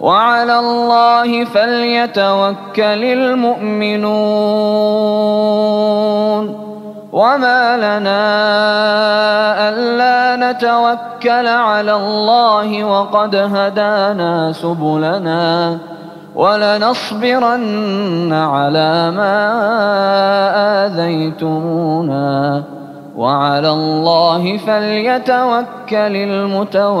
وعلى الله فليتوكل المؤمنون. وما لنا ألا نتوكل على الله وقد هدانا سبلنا ولنصبرن على ما آذيتمونا. وعلى الله فليتوكل المتوكلون.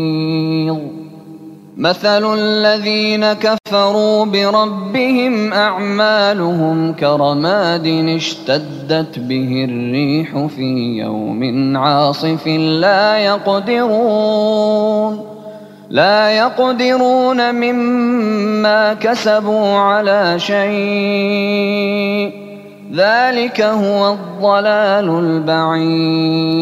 مثل الذين كفروا بربهم أعمالهم كرماد اشتدت به الريح في يوم عاصف لا يقدرون لا يقدرون مما كسبوا على شيء ذلك هو الضلال البعيد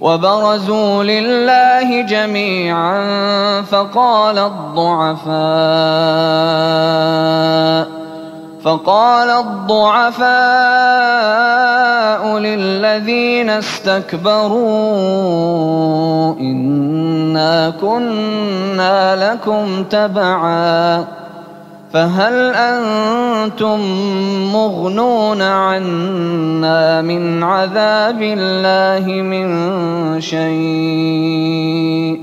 وبرزوا لله جميعا فقال الضعفاء فقال الضعفاء للذين استكبروا إنا كنا لكم تبعاً فهل أنتم مغنون عنا من عذاب الله من شيء؟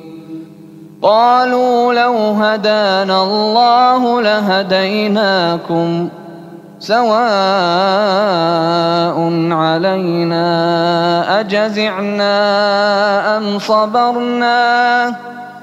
قالوا لو هدانا الله لهديناكم سواء علينا أجزعنا أم صبرنا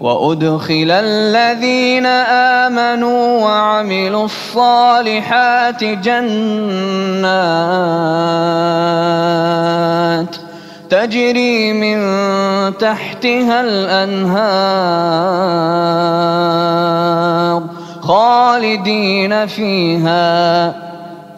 وأدخل الذين آمنوا وعملوا الصالحات جنات تجري من تحتها الأنهار خالدين فيها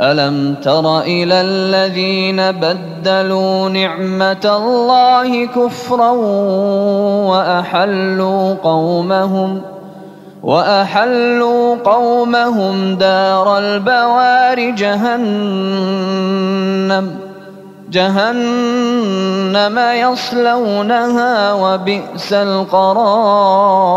ألم تر إلى الذين بدلوا نعمة الله كفرا وأحلوا قومهم وأحلوا قومهم دار البوار جهنم جهنم يصلونها وبئس القرار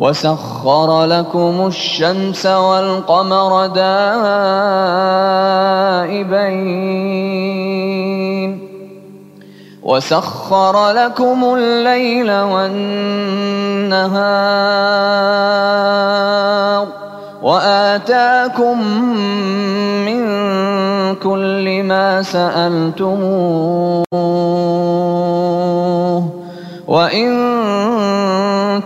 وسخر لكم الشمس والقمر دائبين وسخر لكم الليل والنهار وآتاكم من كل ما سألتموه وإن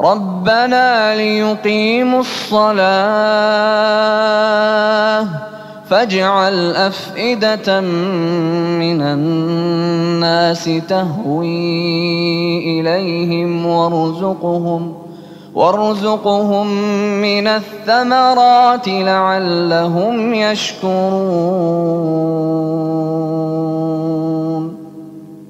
ربنا ليقيموا الصلاة فاجعل أفئدة من الناس تهوي إليهم وارزقهم وارزقهم من الثمرات لعلهم يشكرون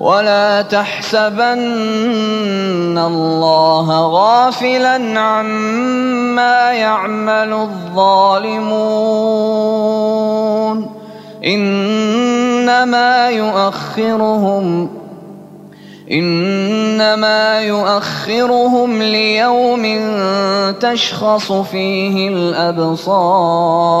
ولا تحسبن الله غافلا عما يعمل الظالمون إنما يؤخرهم إنما يؤخرهم ليوم تشخص فيه الأبصار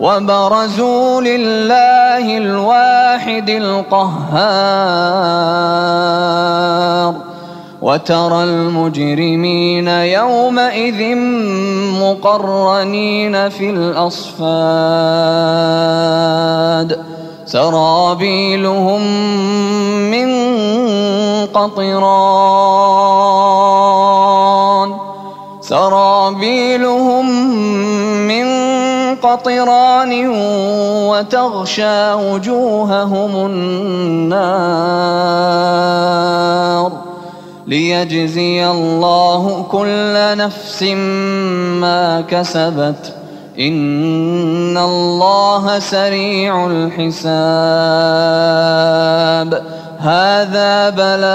وبرزوا لله الواحد القهار. وترى المجرمين يومئذ مقرنين في الأصفاد. سرابيلهم من قطران. سرابيلهم من قطران وتغشى وجوههم النار ليجزي الله كل نفس ما كسبت. إن الله سريع الحساب. هذا بلاغ.